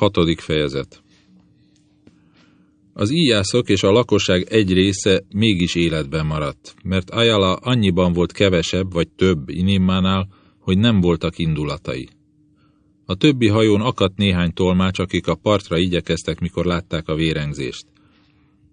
Hatodik fejezet Az íjászok és a lakosság egy része mégis életben maradt, mert Ayala annyiban volt kevesebb vagy több Inimmánál, hogy nem voltak indulatai. A többi hajón akadt néhány tolmács, akik a partra igyekeztek, mikor látták a vérengzést.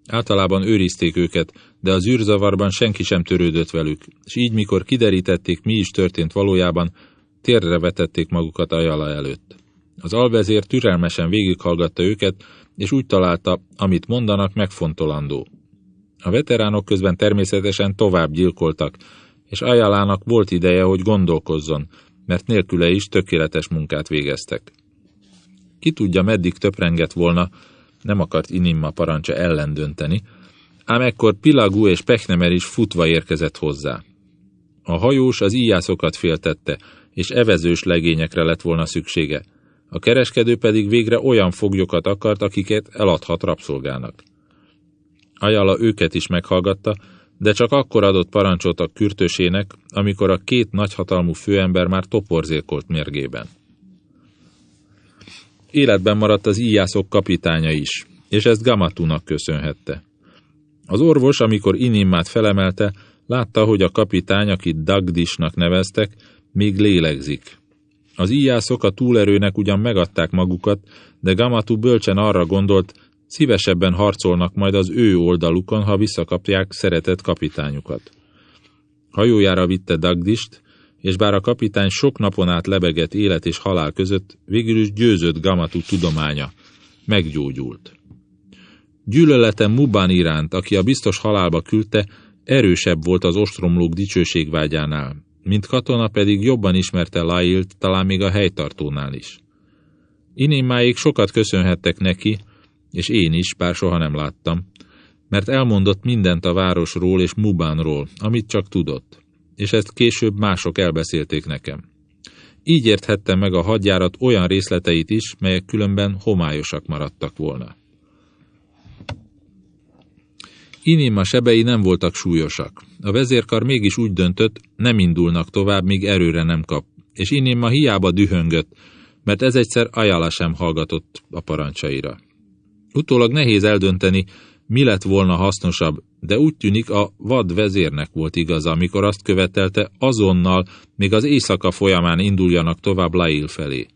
Általában őrizték őket, de az űrzavarban senki sem törődött velük, és így mikor kiderítették, mi is történt valójában, térre vetették magukat Ajala előtt. Az alvezér türelmesen végighallgatta őket, és úgy találta, amit mondanak, megfontolandó. A veteránok közben természetesen tovább gyilkoltak, és Ajalának volt ideje, hogy gondolkozzon, mert nélküle is tökéletes munkát végeztek. Ki tudja, meddig töprengett volna, nem akart Inimma parancsa ellen dönteni, ám ekkor Pilagú és Pechnemer is futva érkezett hozzá. A hajós az íjászokat féltette, és evezős legényekre lett volna szüksége. A kereskedő pedig végre olyan foglyokat akart, akiket eladhat rabszolgának. Ajala őket is meghallgatta, de csak akkor adott parancsot a kürtösének, amikor a két nagyhatalmú főember már toporzékolt mérgében. Életben maradt az íjászok kapitánya is, és ezt Gamatunak köszönhette. Az orvos, amikor Inimmát felemelte, látta, hogy a kapitány, akit Dagdisnak neveztek, még lélegzik. Az íjászok a túlerőnek ugyan megadták magukat, de Gamatu bölcsen arra gondolt, szívesebben harcolnak majd az ő oldalukon, ha visszakapják szeretett kapitányukat. Hajójára vitte Dagdist, és bár a kapitány sok napon át lebegett élet és halál között, végül is győzött Gamatu tudománya. Meggyógyult. Gyűlölete Muban iránt, aki a biztos halálba küldte, erősebb volt az ostromlók dicsőségvágyánál, mint katona pedig jobban ismerte Lailt, talán még a helytartónál is. Inimmáig sokat köszönhettek neki, és én is, bár soha nem láttam, mert elmondott mindent a városról és Mubánról, amit csak tudott, és ezt később mások elbeszélték nekem. Így érthettem meg a hadjárat olyan részleteit is, melyek különben homályosak maradtak volna. Inima sebei nem voltak súlyosak. A vezérkar mégis úgy döntött, nem indulnak tovább, míg erőre nem kap, és Inima hiába dühöngött, mert ez egyszer Ajala sem hallgatott a parancsaira. Utólag nehéz eldönteni, mi lett volna hasznosabb, de úgy tűnik a vad vezérnek volt igaza, amikor azt követelte, azonnal, még az éjszaka folyamán induljanak tovább Lail felé.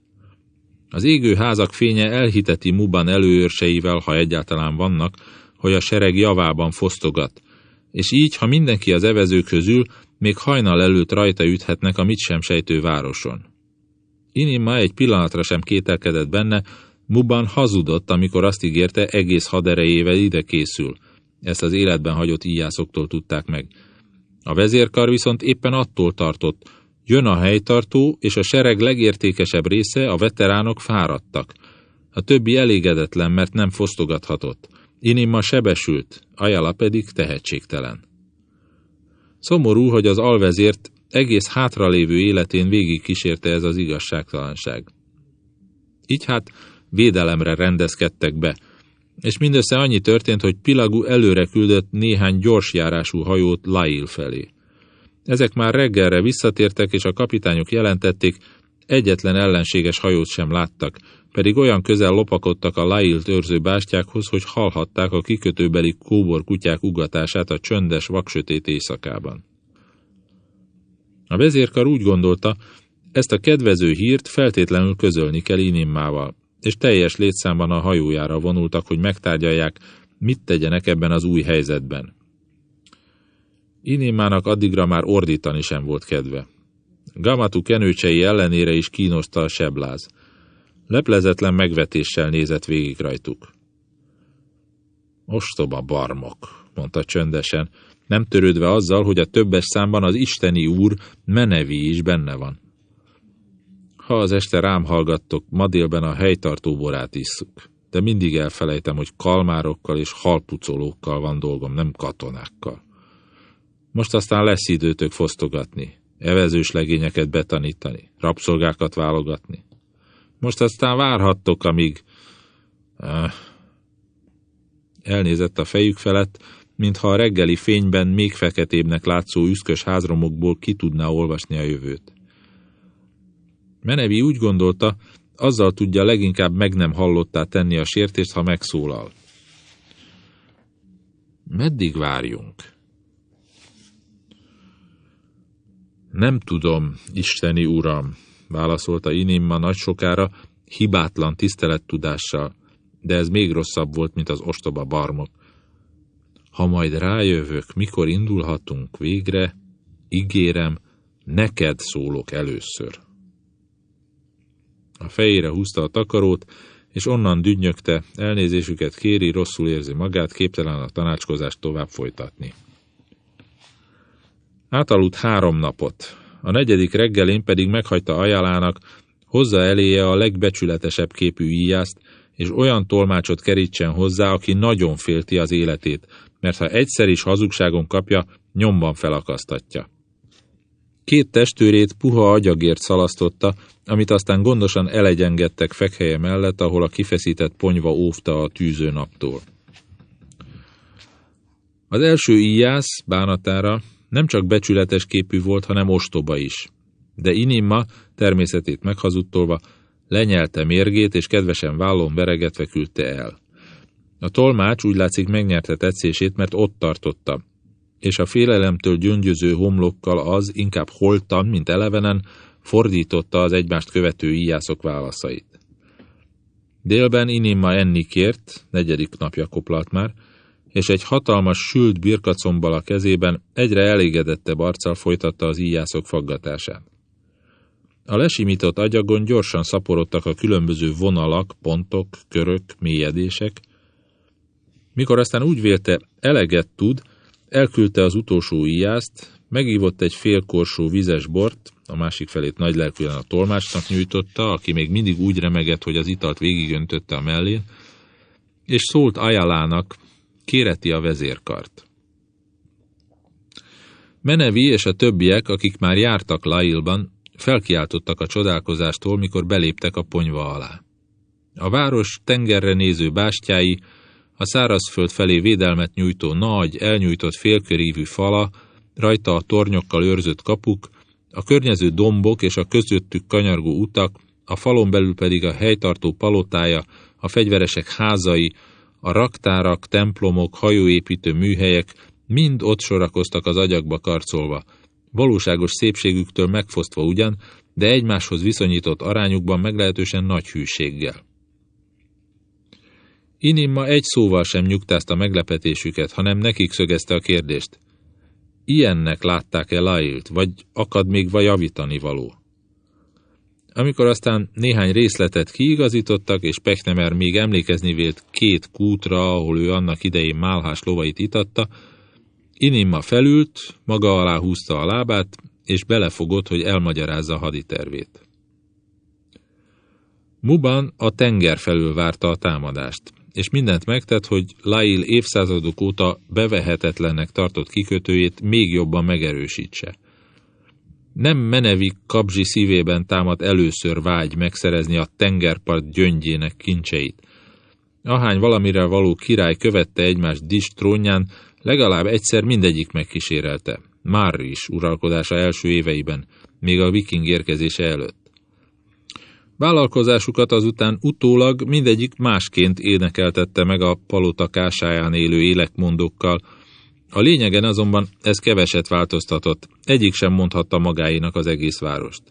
Az égő házak fénye elhiteti Muban előőrseivel, ha egyáltalán vannak, hogy a sereg javában fosztogat, és így, ha mindenki az evezők ül, még hajnal előtt rajta üthetnek a mit sem sejtő városon. Inima egy pillanatra sem kételkedett benne, Muban hazudott, amikor azt ígérte, egész haderejével ide készül. Ezt az életben hagyott íjászoktól tudták meg. A vezérkar viszont éppen attól tartott, jön a helytartó, és a sereg legértékesebb része, a veteránok fáradtak. A többi elégedetlen, mert nem fosztogathatott. Inima sebesült, Ajala pedig tehetségtelen. Szomorú, hogy az alvezért egész hátralévő életén végig kísérte ez az igazságtalanság. Így hát védelemre rendezkedtek be, és mindössze annyi történt, hogy Pilagu előre küldött néhány gyorsjárású hajót Lail felé. Ezek már reggelre visszatértek, és a kapitányok jelentették, egyetlen ellenséges hajót sem láttak, pedig olyan közel lopakodtak a Lailt őrző bástyákhoz, hogy hallhatták a kikötőbeli kóbor kutyák ugatását a csöndes, vaksötét éjszakában. A vezérkar úgy gondolta, ezt a kedvező hírt feltétlenül közölni kell Inimmával, és teljes létszámban a hajójára vonultak, hogy megtárgyalják, mit tegyenek ebben az új helyzetben. Inimmának addigra már ordítani sem volt kedve. Gamatu kenőcsei ellenére is kínoszta a sebláz. Leplezetlen megvetéssel nézett végig rajtuk. Ostoba barmok, mondta csöndesen, nem törődve azzal, hogy a többes számban az isteni úr Menevi is benne van. Ha az este rám hallgattok, ma délben a helytartó borát isszuk, de mindig elfelejtem, hogy kalmárokkal és halpucolókkal van dolgom, nem katonákkal. Most aztán lesz időtök fosztogatni, evezős legényeket betanítani, rabszolgákat válogatni. Most aztán várhattok, amíg... Uh, elnézett a fejük felett, mintha a reggeli fényben még feketébbnek látszó üszkös házromokból ki tudná olvasni a jövőt. Menevi úgy gondolta, azzal tudja leginkább meg nem hallottá tenni a sértést, ha megszólal. Meddig várjunk? Nem tudom, isteni uram, válaszolta Inimma nagy sokára, hibátlan tisztelettudással, de ez még rosszabb volt, mint az ostoba barmok. Ha majd rájövök, mikor indulhatunk végre, ígérem, neked szólok először. A fejére húzta a takarót, és onnan dünnyögte, elnézésüket kéri, rosszul érzi magát, képtelen a tanácskozást tovább folytatni. Átaludt három napot. A negyedik reggelén pedig meghagyta ajánlának, hozza eléje a legbecsületesebb képű íjászt, és olyan tolmácsot kerítsen hozzá, aki nagyon félti az életét, mert ha egyszer is hazugságon kapja, nyomban felakasztatja. Két testőrét puha agyagért szalasztotta, amit aztán gondosan elegyengettek fekhelye mellett, ahol a kifeszített ponyva óvta a tűző naptól. Az első íjász bánatára nem csak becsületes képű volt, hanem ostoba is. De Inimma, természetét meghazudtolva, lenyelte mérgét, és kedvesen vállon veregetve küldte el. A tolmács úgy látszik megnyerte tetszését, mert ott tartotta, és a félelemtől gyöngyöző homlokkal az inkább holtan, mint elevenen, fordította az egymást követő íjászok válaszait. Délben Inimma enni kért, negyedik napja koplalt már, és egy hatalmas sült birkacombbal a kezében egyre elégedettebb arccal folytatta az íjászok faggatását. A lesimított agyagon gyorsan szaporodtak a különböző vonalak, pontok, körök, mélyedések. Mikor aztán úgy vélte, eleget tud, elküldte az utolsó íjászt, megívott egy fél korsó vizes bort, a másik felét nagy lelkűen a tolmácsnak nyújtotta, aki még mindig úgy remegett, hogy az italt végigöntötte a mellén, és szólt Ajalának, kéreti a vezérkart. Menevi és a többiek, akik már jártak Lailban, felkiáltottak a csodálkozástól, mikor beléptek a ponyva alá. A város tengerre néző bástyái, a szárazföld felé védelmet nyújtó nagy, elnyújtott félkörívű fala, rajta a tornyokkal őrzött kapuk, a környező dombok és a közöttük kanyargó utak, a falon belül pedig a helytartó palotája, a fegyveresek házai, a raktárak, templomok, hajóépítő műhelyek mind ott sorakoztak az agyakba karcolva, valóságos szépségüktől megfosztva ugyan, de egymáshoz viszonyított arányukban meglehetősen nagy hűséggel. Inimma egy szóval sem nyugtázta meglepetésüket, hanem nekik szögezte a kérdést. Ilyennek látták-e Lailt, vagy akad még vagy javítani való? Amikor aztán néhány részletet kiigazítottak, és Pechnemer még emlékezni vélt két kútra, ahol ő annak idején málhás lovait itatta, Inimma felült, maga alá húzta a lábát, és belefogott, hogy elmagyarázza a haditervét. Muban a tenger felül várta a támadást, és mindent megtett, hogy Lail évszázadok óta bevehetetlennek tartott kikötőjét még jobban megerősítse. Nem Menevik kapzsi szívében támad először vágy megszerezni a tengerpart gyöngyének kincseit. Ahány valamire való király követte egymást Dis trónján, legalább egyszer mindegyik megkísérelte. Már is uralkodása első éveiben, még a viking érkezése előtt. Vállalkozásukat azután utólag mindegyik másként énekeltette meg a palota kásáján élő élekmondókkal, a lényegen azonban ez keveset változtatott, egyik sem mondhatta magáinak az egész várost.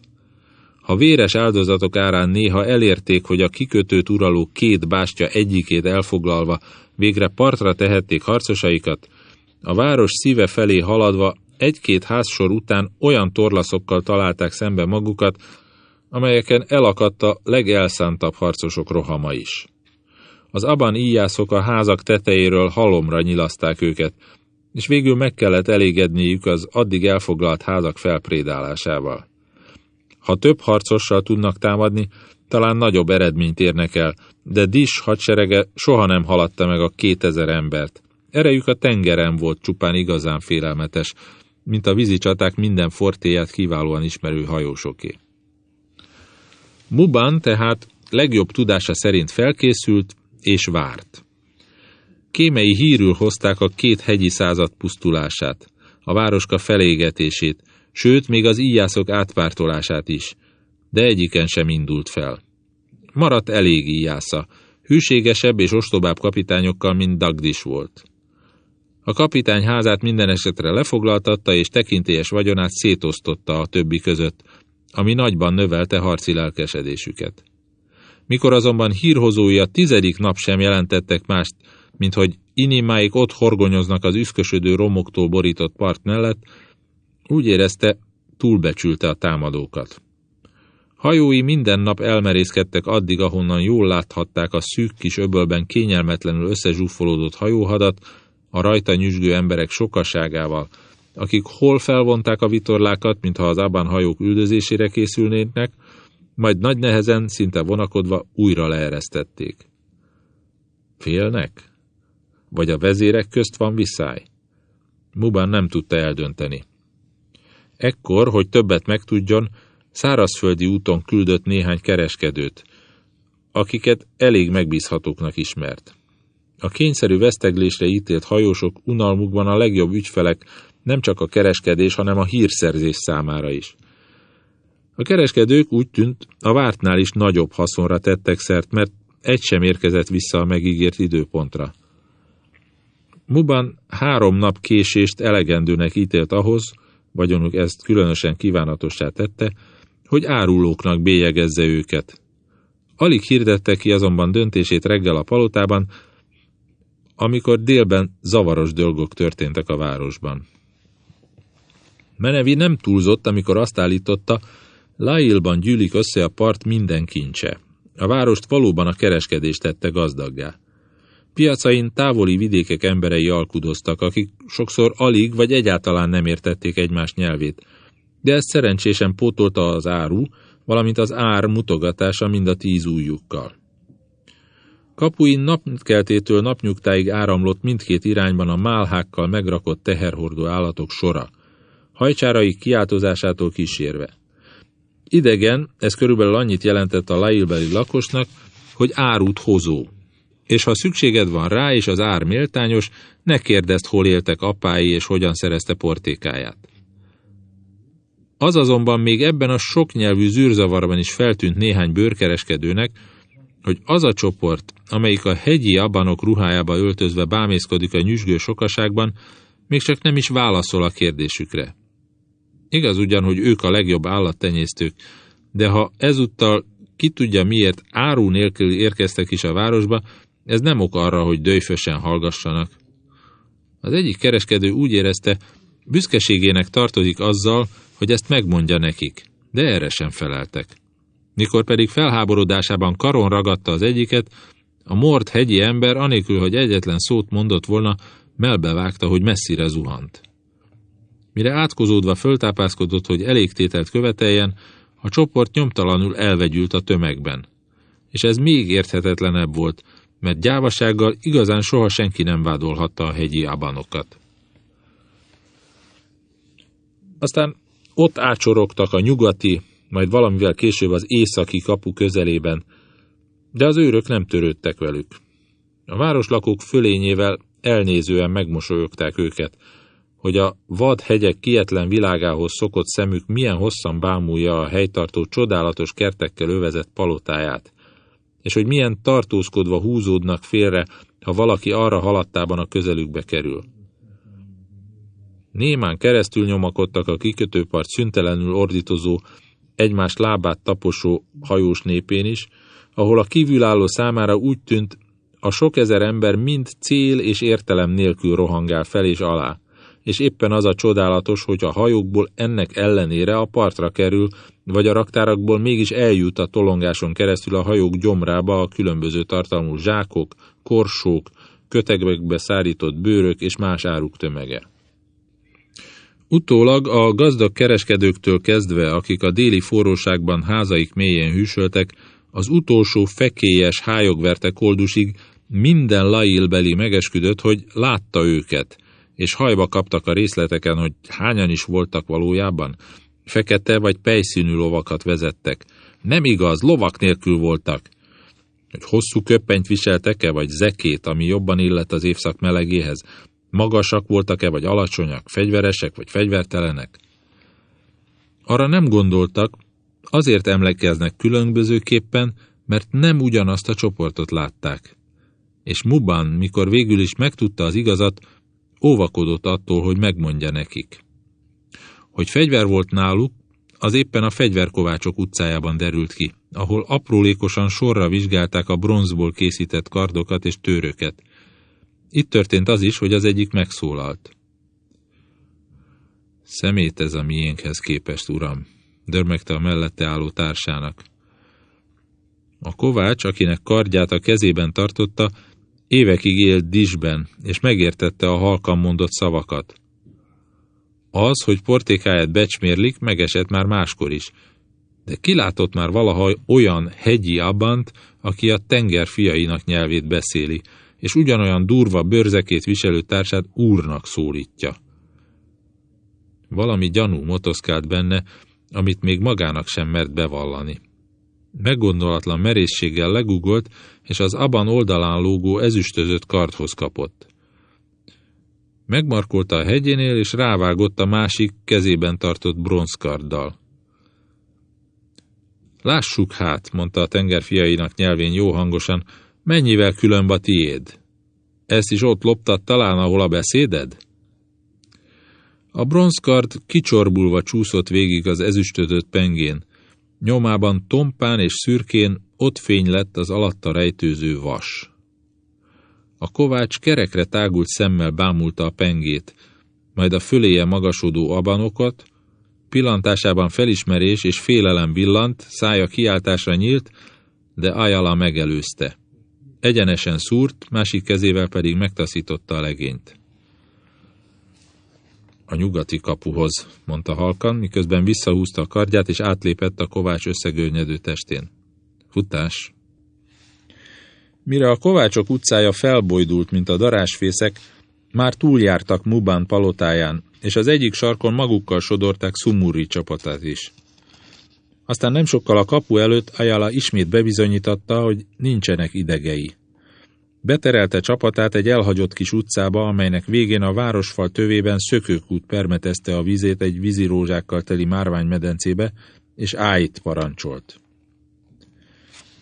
Ha véres áldozatok árán néha elérték, hogy a kikötőt uraló két bástya egyikét elfoglalva végre partra tehették harcosaikat, a város szíve felé haladva egy-két házsor után olyan torlaszokkal találták szembe magukat, amelyeken elakadt a legelszántabb harcosok rohama is. Az aban íjászok a házak tetejéről halomra nyilaszták őket, és végül meg kellett elégedniük az addig elfoglalt házak felprédálásával. Ha több harcossal tudnak támadni, talán nagyobb eredményt érnek el, de Dis hadserege soha nem haladta meg a kétezer embert. Erejük a tengeren volt csupán igazán félelmetes, mint a vízi csaták minden fortéját kiválóan ismerő hajósoké. Muban tehát legjobb tudása szerint felkészült és várt. Kémei hírül hozták a két hegyi század pusztulását, a városka felégetését, sőt, még az íjászok átpártolását is, de egyiken sem indult fel. Maradt elég íjásza, hűségesebb és ostobább kapitányokkal, mint Dagdis volt. A kapitány házát minden esetre lefoglaltatta, és tekintélyes vagyonát szétosztotta a többi között, ami nagyban növelte harci lelkesedésüket. Mikor azonban hírhozói a tizedik nap sem jelentettek mást, mint hogy inimáik ott horgonyoznak az üszkösödő romoktól borított part mellett, úgy érezte, túlbecsülte a támadókat. Hajói minden nap elmerészkedtek addig, ahonnan jól láthatták a szűk kis öbölben kényelmetlenül összezsúfolódott hajóhadat, a rajta nyüzsgő emberek sokaságával, akik hol felvonták a vitorlákat, mintha az abban hajók üldözésére készülnének, majd nagy nehezen, szinte vonakodva újra leeresztették. Félnek? Vagy a vezérek közt van viszály? Muban nem tudta eldönteni. Ekkor, hogy többet megtudjon, szárazföldi úton küldött néhány kereskedőt, akiket elég megbízhatóknak ismert. A kényszerű veszteglésre ítélt hajósok unalmukban a legjobb ügyfelek nem csak a kereskedés, hanem a hírszerzés számára is. A kereskedők úgy tűnt, a vártnál is nagyobb haszonra tettek szert, mert egy sem érkezett vissza a megígért időpontra. Muban három nap késést elegendőnek ítélt ahhoz, vagyonuk ezt különösen kívánatossá tette, hogy árulóknak bélyegezze őket. Alig hirdette ki azonban döntését reggel a palotában, amikor délben zavaros dolgok történtek a városban. Menevi nem túlzott, amikor azt állította, Lailban gyűlik össze a part minden kincse. A várost valóban a kereskedés tette gazdaggá. Piacain távoli vidékek emberei alkudoztak, akik sokszor alig vagy egyáltalán nem értették egymás nyelvét, de ezt szerencsésen pótolta az áru, valamint az ár mutogatása mind a tíz ujjukkal. Kapuin napkeltétől napnyugtáig áramlott mindkét irányban a málhákkal megrakott teherhordó állatok sora, hajcsárai kiáltozásától kísérve. Idegen, ez körülbelül annyit jelentett a lailbeli lakosnak, hogy árut hozó. És ha szükséged van rá, és az ár méltányos, ne kérdezd, hol éltek apái, és hogyan szerezte portékáját. Az azonban még ebben a soknyelvű zűrzavarban is feltűnt néhány bőrkereskedőnek, hogy az a csoport, amelyik a hegyi abanok ruhájába öltözve bámészkodik a nyüzsgő sokaságban, még csak nem is válaszol a kérdésükre. Igaz ugyan, hogy ők a legjobb állattenyésztők, de ha ezúttal ki tudja miért áru nélkül érkeztek is a városba, ez nem ok arra, hogy dőfösen hallgassanak. Az egyik kereskedő úgy érezte, büszkeségének tartozik azzal, hogy ezt megmondja nekik, de erre sem feleltek. Mikor pedig felháborodásában karon ragadta az egyiket, a mord hegyi ember, anélkül, hogy egyetlen szót mondott volna, melbevágta, hogy messzire zuhant. Mire átkozódva föltápászkodott, hogy elégtételt követeljen, a csoport nyomtalanul elvegyült a tömegben. És ez még érthetetlenebb volt, mert gyávasággal igazán soha senki nem vádolhatta a hegyi abanokat. Aztán ott ácsorogtak a nyugati, majd valamivel később az északi kapu közelében, de az őrök nem törődtek velük. A városlakók fölényével elnézően megmosolyogták őket, hogy a vad hegyek kietlen világához szokott szemük milyen hosszan bámulja a helytartó csodálatos kertekkel övezett palotáját, és hogy milyen tartózkodva húzódnak félre, ha valaki arra haladtában a közelükbe kerül. Némán keresztül nyomakodtak a kikötőpart szüntelenül ordítozó, egymás lábát taposó hajós népén is, ahol a kívülálló számára úgy tűnt, a sok ezer ember mind cél és értelem nélkül rohangál fel és alá, és éppen az a csodálatos, hogy a hajókból ennek ellenére a partra kerül, vagy a raktárakból mégis eljut a tolongáson keresztül a hajók gyomrába a különböző tartalmú zsákok, korsók, kötegekbe szárított bőrök és más áruk tömege. Utólag a gazdag kereskedőktől kezdve, akik a déli forróságban házaik mélyén hűsöltek, az utolsó fekélyes hájogverte koldusig minden lailbeli megesküdött, hogy látta őket, és hajba kaptak a részleteken, hogy hányan is voltak valójában. Fekete vagy pejszínű lovakat vezettek. Nem igaz, lovak nélkül voltak. Hogy hosszú köppenyt viseltek-e, vagy zekét, ami jobban illet az évszak melegéhez. Magasak voltak-e, vagy alacsonyak, fegyveresek, vagy fegyvertelenek. Arra nem gondoltak, azért emlékeznek különbözőképpen, mert nem ugyanazt a csoportot látták. És Muban, mikor végül is megtudta az igazat, óvakodott attól, hogy megmondja nekik. Hogy fegyver volt náluk, az éppen a fegyverkovácsok utcájában derült ki, ahol aprólékosan sorra vizsgálták a bronzból készített kardokat és tőröket. Itt történt az is, hogy az egyik megszólalt. Szemét ez a miénkhez képest, uram, dörmegte a mellette álló társának. A kovács, akinek kardját a kezében tartotta, évekig élt disben, és megértette a halkan mondott szavakat. Az, hogy portékáját becsmérlik, megesett már máskor is, de kilátott már valaha olyan hegyi abant, aki a tenger fiainak nyelvét beszéli, és ugyanolyan durva bőrzekét viselő társát úrnak szólítja. Valami gyanú motoszkált benne, amit még magának sem mert bevallani. Meggondolatlan merészséggel legugolt, és az aban oldalán lógó ezüstözött kardhoz kapott. Megmarkolta a hegyénél, és rávágott a másik kezében tartott bronzkarddal. Lássuk hát, mondta a tengerfiainak nyelvén jó hangosan, mennyivel különb a tiéd? Ezt is ott loptad talán, ahol a beszéded? A bronzkard kicsorbulva csúszott végig az ezüstödött pengén. Nyomában tompán és szürkén ott fény lett az alatta rejtőző vas. A kovács kerekre tágult szemmel bámulta a pengét, majd a föléje magasodó abanokat, pillantásában felismerés és félelem villant, szája kiáltásra nyílt, de Ajala megelőzte. Egyenesen szúrt, másik kezével pedig megtaszította a legényt. A nyugati kapuhoz, mondta halkan, miközben visszahúzta a kardját, és átlépett a kovács összegörnyedő testén. Futás! Mire a kovácsok utcája felbojdult, mint a darásfészek, már túljártak Mubán palotáján, és az egyik sarkon magukkal sodorták Sumuri csapatát is. Aztán nem sokkal a kapu előtt Ayala ismét bebizonyította, hogy nincsenek idegei. Beterelte csapatát egy elhagyott kis utcába, amelynek végén a városfal tövében szökőkút permetezte a vizét egy vízirózsákkal teli márványmedencébe, és áit parancsolt.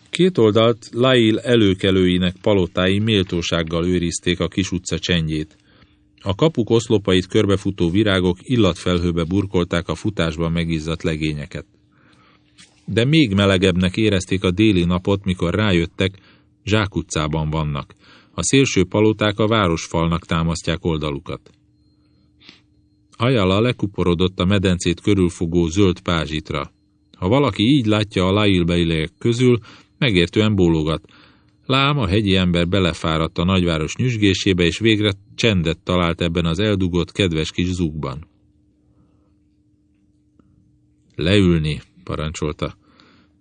Két oldalt Lail előkelőinek palotái méltósággal őrizték a kis utca csendjét. A kapuk oszlopait körbefutó virágok illatfelhőbe burkolták a futásban megizzadt legényeket. De még melegebbnek érezték a déli napot, mikor rájöttek, zsákutcában vannak. A szélső paloták a városfalnak támasztják oldalukat. Ajala lekuporodott a medencét körülfogó zöld pázsitra. Ha valaki így látja a lailbeileg közül, megértően bólogat. Lám, a hegyi ember belefáradt a nagyváros nyüzsgésébe, és végre csendet talált ebben az eldugott, kedves kis zugban. Leülni, parancsolta.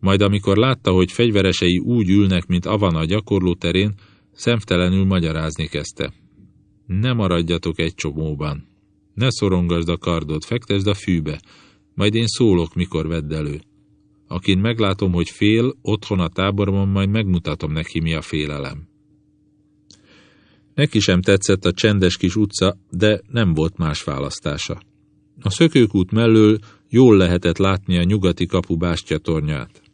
Majd amikor látta, hogy fegyveresei úgy ülnek, mint Avana a gyakorlóterén, szemtelenül magyarázni kezdte. Ne maradjatok egy csomóban. Ne szorongasd a kardot, fektesd a fűbe, majd én szólok, mikor vedd elő. Akin meglátom, hogy fél, otthon a táborban, majd megmutatom neki, mi a félelem. Neki sem tetszett a csendes kis utca, de nem volt más választása. A szökőkút mellől jól lehetett látni a nyugati kapu bástyatornyát.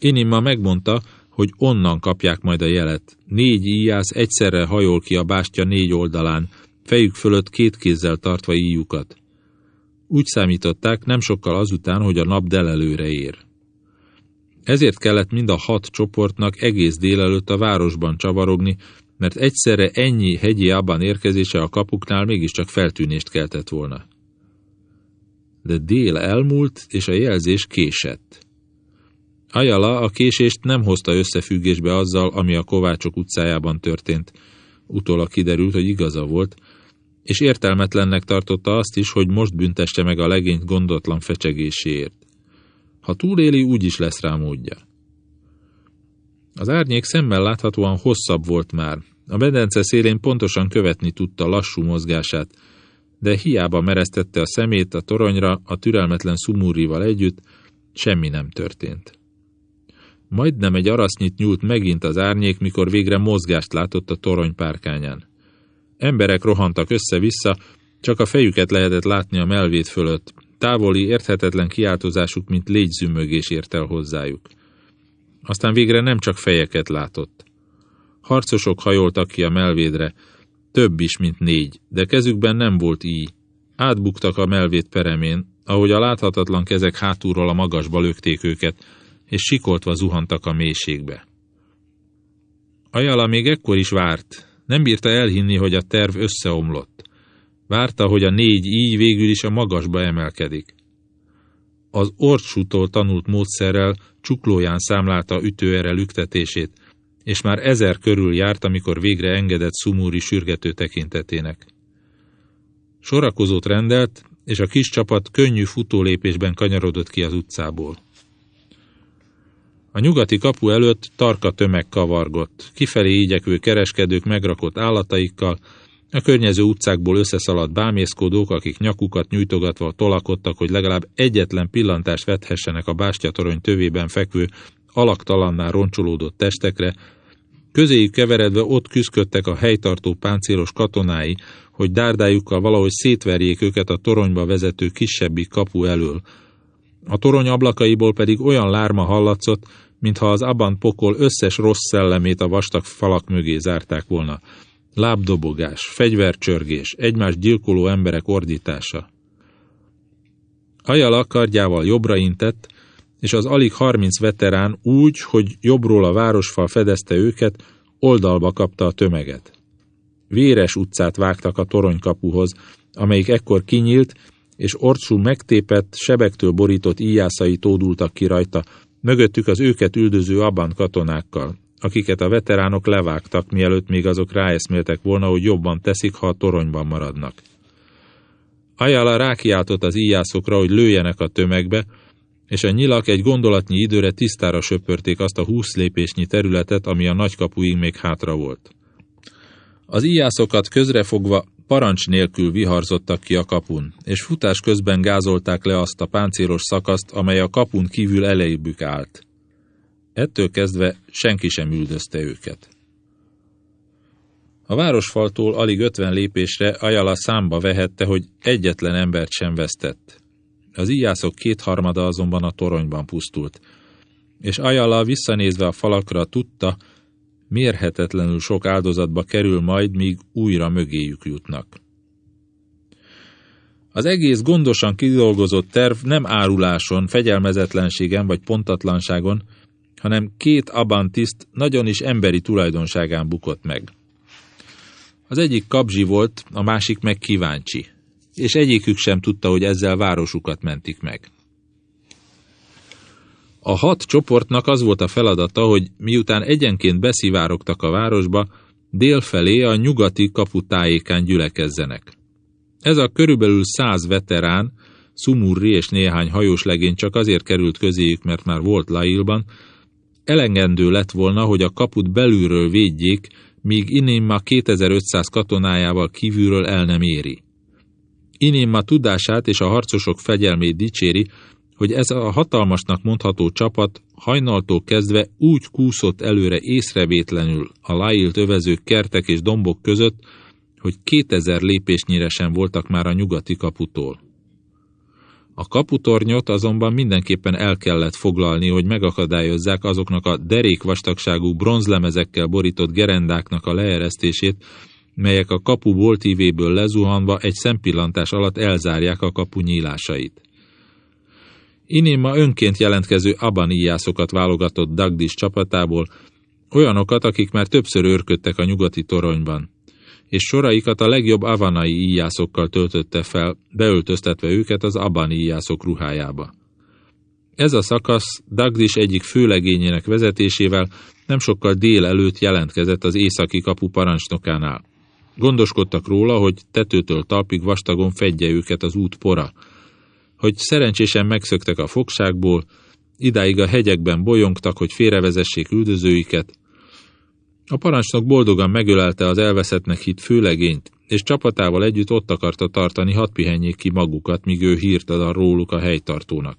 Inimma megmondta, hogy onnan kapják majd a jelet. Négy íjász egyszerre hajol ki a bástya négy oldalán, fejük fölött két kézzel tartva íjukat. Úgy számították, nem sokkal azután, hogy a nap delelőre ér. Ezért kellett mind a hat csoportnak egész délelőtt a városban csavarogni, mert egyszerre ennyi hegyi abban érkezése a kapuknál mégiscsak feltűnést keltett volna. De dél elmúlt, és a jelzés késett. Ajala a késést nem hozta összefüggésbe azzal, ami a Kovácsok utcájában történt. Utólag kiderült, hogy igaza volt, és értelmetlennek tartotta azt is, hogy most büntesse meg a legényt gondotlan fecsegéséért. Ha túléli, úgy is lesz rá módja. Az árnyék szemmel láthatóan hosszabb volt már. A medence szélén pontosan követni tudta lassú mozgását, de hiába mereztette a szemét a toronyra a türelmetlen szumúrival együtt, semmi nem történt. Majdnem egy arasznyit nyúlt megint az árnyék, mikor végre mozgást látott a torony párkányán. Emberek rohantak össze-vissza, csak a fejüket lehetett látni a melvét fölött. Távoli, érthetetlen kiáltozásuk, mint légyzümögés ért el hozzájuk. Aztán végre nem csak fejeket látott. Harcosok hajoltak ki a melvédre, több is, mint négy, de kezükben nem volt íj. Átbuktak a melvét peremén, ahogy a láthatatlan kezek hátulról a magasba lökték őket, és sikoltva zuhantak a mélységbe. Ajala még ekkor is várt, nem bírta elhinni, hogy a terv összeomlott. Várta, hogy a négy így végül is a magasba emelkedik. Az orcsútól tanult módszerrel csuklóján számlálta ütőere lüktetését, és már ezer körül járt, amikor végre engedett Szumúri sürgető tekintetének. Sorakozót rendelt, és a kis csapat könnyű futólépésben kanyarodott ki az utcából. A nyugati kapu előtt tarka tömeg kavargott, kifelé igyekvő kereskedők megrakott állataikkal, a környező utcákból összeszaladt bámészkodók, akik nyakukat nyújtogatva tolakodtak, hogy legalább egyetlen pillantást vethessenek a bástyatorony tövében fekvő, alaktalanná roncsolódott testekre, közéjük keveredve ott küzdködtek a helytartó páncélos katonái, hogy dárdájukkal valahogy szétverjék őket a toronyba vezető kisebbik kapu elől. A torony ablakaiból pedig olyan lárma hallatszott, mintha az abant pokol összes rossz szellemét a vastag falak mögé zárták volna. Lábdobogás, fegyvercsörgés, egymást gyilkoló emberek ordítása. Ajala kardjával jobbra intett, és az alig harminc veterán úgy, hogy jobbról a városfal fedezte őket, oldalba kapta a tömeget. Véres utcát vágtak a toronykapuhoz, amelyik ekkor kinyílt, és orcsú megtépett, sebektől borított íjászai tódultak ki rajta, mögöttük az őket üldöző abban katonákkal, akiket a veteránok levágtak, mielőtt még azok ráeszméltek volna, hogy jobban teszik, ha a toronyban maradnak. Ajala rákiáltott az íjászokra, hogy lőjenek a tömegbe, és a nyilak egy gondolatnyi időre tisztára söpörték azt a húsz lépésnyi területet, ami a nagykapuig még hátra volt. Az íjászokat közrefogva parancs nélkül viharzottak ki a kapun, és futás közben gázolták le azt a páncélos szakaszt, amely a kapun kívül elejébük állt. Ettől kezdve senki sem üldözte őket. A városfaltól alig ötven lépésre Ajala számba vehette, hogy egyetlen embert sem vesztett. Az íjászok kétharmada azonban a toronyban pusztult, és Ajala visszanézve a falakra tudta, mérhetetlenül sok áldozatba kerül majd, míg újra mögéjük jutnak. Az egész gondosan kidolgozott terv nem áruláson, fegyelmezetlenségen vagy pontatlanságon, hanem két abantiszt nagyon is emberi tulajdonságán bukott meg. Az egyik kabzsi volt, a másik meg kíváncsi, és egyikük sem tudta, hogy ezzel városukat mentik meg. A hat csoportnak az volt a feladata, hogy miután egyenként beszivárogtak a városba, délfelé a nyugati kapu tájékán gyülekezzenek. Ez a körülbelül száz veterán, Sumurri és néhány hajós legény csak azért került közéjük, mert már volt Lailban, elengedő lett volna, hogy a kaput belülről védjék, míg Inimma 2500 katonájával kívülről el nem éri. Inimma tudását és a harcosok fegyelmét dicséri, hogy ez a hatalmasnak mondható csapat hajnaltól kezdve úgy kúszott előre észrevétlenül a övező kertek és dombok között, hogy 2000 lépésnyire sem voltak már a nyugati kaputól. A kaputornyot azonban mindenképpen el kellett foglalni, hogy megakadályozzák azoknak a derékvastagságú bronzlemezekkel borított gerendáknak a leeresztését, melyek a kapu boltívéből lezuhanva egy szempillantás alatt elzárják a kapu nyílásait. Inéma önként jelentkező abaníjászokat válogatott Dagdis csapatából, olyanokat, akik már többször őrködtek a nyugati toronyban és soraikat a legjobb avanai íjászokkal töltötte fel, beöltöztetve őket az abani íjászok ruhájába. Ez a szakasz Dagdis egyik főlegényének vezetésével nem sokkal dél előtt jelentkezett az északi kapu parancsnokánál. Gondoskodtak róla, hogy tetőtől talpig vastagon fedje őket az út pora, hogy szerencsésen megszöktek a fogságból, idáig a hegyekben bolyongtak, hogy félrevezessék üldözőiket, a parancsnok boldogan megölelte az elveszettnek hit főlegényt, és csapatával együtt ott akarta tartani, hadd pihenjék ki magukat, míg ő hírt ad a róluk a helytartónak.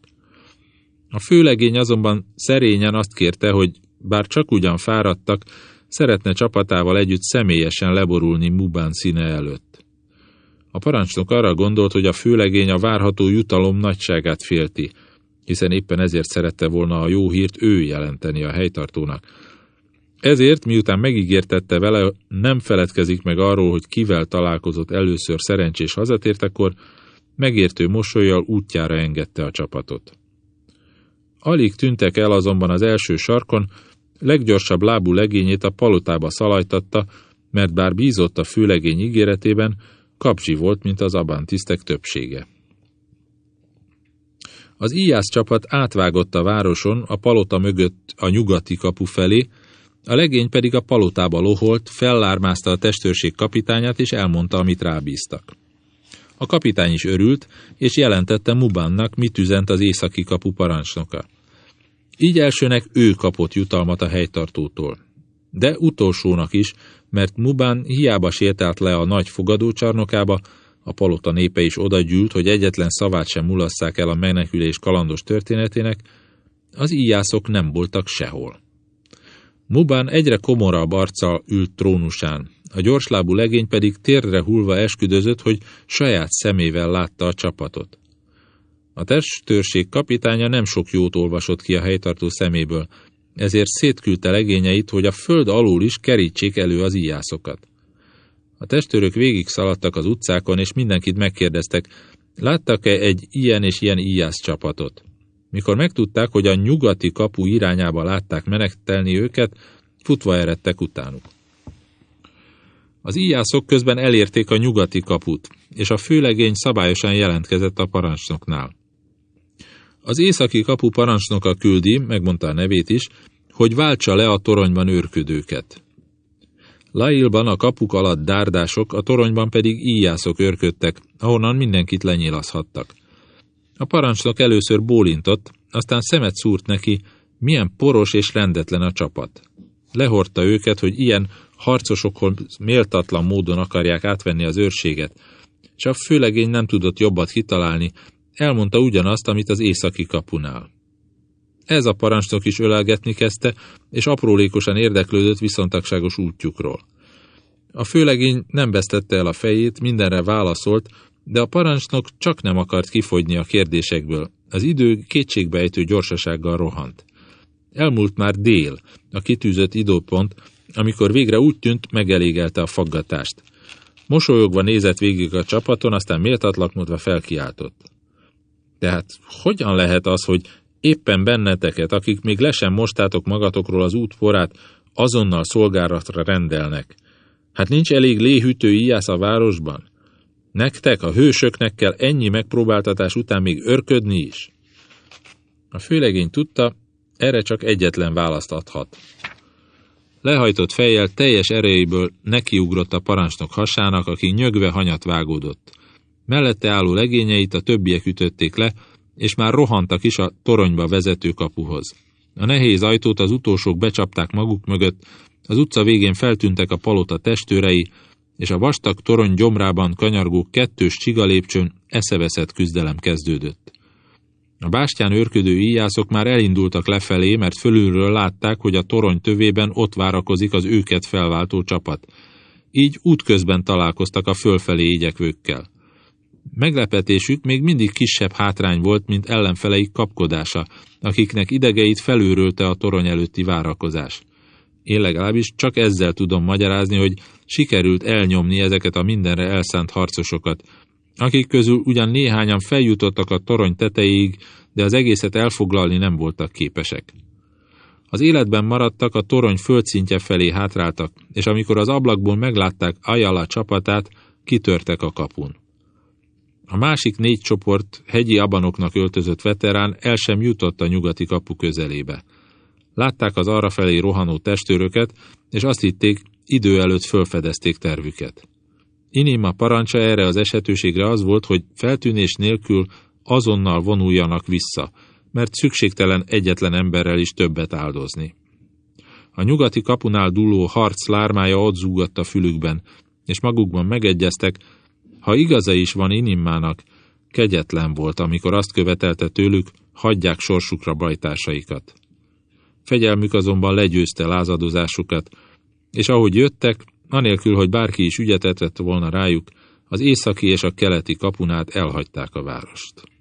A főlegény azonban szerényen azt kérte, hogy bár csak ugyan fáradtak, szeretne csapatával együtt személyesen leborulni Mubán színe előtt. A parancsnok arra gondolt, hogy a főlegény a várható jutalom nagyságát félti, hiszen éppen ezért szerette volna a jó hírt ő jelenteni a helytartónak. Ezért, miután megígértette vele, nem feledkezik meg arról, hogy kivel találkozott először szerencsés hazatértekor, megértő mosolyjal útjára engedte a csapatot. Alig tűntek el azonban az első sarkon, leggyorsabb lábú legényét a palotába szalajtatta, mert bár bízott a főlegény ígéretében, kapcsi volt, mint az abantisztek többsége. Az íjász csapat átvágott a városon, a palota mögött a nyugati kapu felé, a legény pedig a palotába loholt, fellármázta a testőrség kapitányát, és elmondta, amit rábíztak. A kapitány is örült, és jelentette Mubannak, mit üzent az északi kapu parancsnoka. Így elsőnek ő kapott jutalmat a helytartótól. De utolsónak is, mert Mubán hiába sétált le a nagy fogadócsarnokába, a palota népe is oda gyűlt, hogy egyetlen szavát sem mulasszák el a menekülés kalandos történetének, az íjászok nem voltak sehol. Mubán egyre komorabb arccal ült trónusán, a gyorslábú legény pedig térre hullva esküdözött, hogy saját szemével látta a csapatot. A testőrség kapitánya nem sok jót olvasott ki a helytartó szeméből, ezért szétküldte legényeit, hogy a föld alul is kerítsék elő az íjászokat. A testőrök végig szaladtak az utcákon, és mindenkit megkérdeztek, láttak-e egy ilyen és ilyen íjász csapatot. Mikor megtudták, hogy a nyugati kapu irányába látták menektelni őket, futva eredtek utánuk. Az íjászok közben elérték a nyugati kaput, és a főlegény szabályosan jelentkezett a parancsnoknál. Az északi kapu parancsnoka küldi, megmondta a nevét is, hogy váltsa le a toronyban őrködőket. Lailban a kapuk alatt dárdások, a toronyban pedig íjászok őrködtek, ahonnan mindenkit lenyilazhattak. A parancsnok először bólintott, aztán szemet szúrt neki, milyen poros és rendetlen a csapat. Lehordta őket, hogy ilyen harcosokhoz méltatlan módon akarják átvenni az őrséget, és a főlegény nem tudott jobbat kitalálni, elmondta ugyanazt, amit az északi kapunál. Ez a parancsnok is ölelgetni kezdte, és aprólékosan érdeklődött viszontagságos útjukról. A főlegény nem vesztette el a fejét, mindenre válaszolt, de a parancsnok csak nem akart kifogyni a kérdésekből. Az idő kétségbejtő gyorsasággal rohant. Elmúlt már dél, a kitűzött időpont, amikor végre úgy tűnt, megelégelte a faggatást. Mosolyogva nézett végig a csapaton, aztán méltatlakmodva felkiáltott. Tehát hogyan lehet az, hogy éppen benneteket, akik még le sem mostátok magatokról az út porát, azonnal szolgálatra rendelnek? Hát nincs elég léhűtő íjász a városban? Nektek, a hősöknek kell ennyi megpróbáltatás után még örködni is? A főlegény tudta, erre csak egyetlen választ adhat. Lehajtott fejjel teljes erejéből nekiugrott a parancsnok hasának, aki nyögve hanyat vágódott. Mellette álló legényeit a többiek ütötték le, és már rohantak is a toronyba vezető kapuhoz. A nehéz ajtót az utolsók becsapták maguk mögött, az utca végén feltűntek a palota testőrei, és a vastag torony gyomrában kanyargó kettős csigalépcsőn eszeveszett küzdelem kezdődött. A bástyán őrködő íjászok már elindultak lefelé, mert fölülről látták, hogy a torony tövében ott várakozik az őket felváltó csapat. Így útközben találkoztak a fölfelé igyekvőkkel. Meglepetésük még mindig kisebb hátrány volt, mint ellenfeleik kapkodása, akiknek idegeit felülrölte a torony előtti várakozás. Én legalábbis csak ezzel tudom magyarázni, hogy sikerült elnyomni ezeket a mindenre elszánt harcosokat, akik közül ugyan néhányan feljutottak a torony tetejéig, de az egészet elfoglalni nem voltak képesek. Az életben maradtak, a torony földszintje felé hátráltak, és amikor az ablakból meglátták Ayala csapatát, kitörtek a kapun. A másik négy csoport hegyi abanoknak öltözött veterán el sem jutott a nyugati kapu közelébe. Látták az arrafelé rohanó testőröket, és azt hitték, idő előtt fölfedezték tervüket. Inima parancsa erre az esetőségre az volt, hogy feltűnés nélkül azonnal vonuljanak vissza, mert szükségtelen egyetlen emberrel is többet áldozni. A nyugati kapunál dúló harc lármája ott zúgott a fülükben, és magukban megegyeztek, ha igaza is van Inimmának, kegyetlen volt, amikor azt követelte tőlük, hagyják sorsukra bajtársaikat. Fegyelmük azonban legyőzte lázadozásukat, és ahogy jöttek, anélkül, hogy bárki is ügyetetett volna rájuk, az északi és a keleti kapunát elhagyták a várost.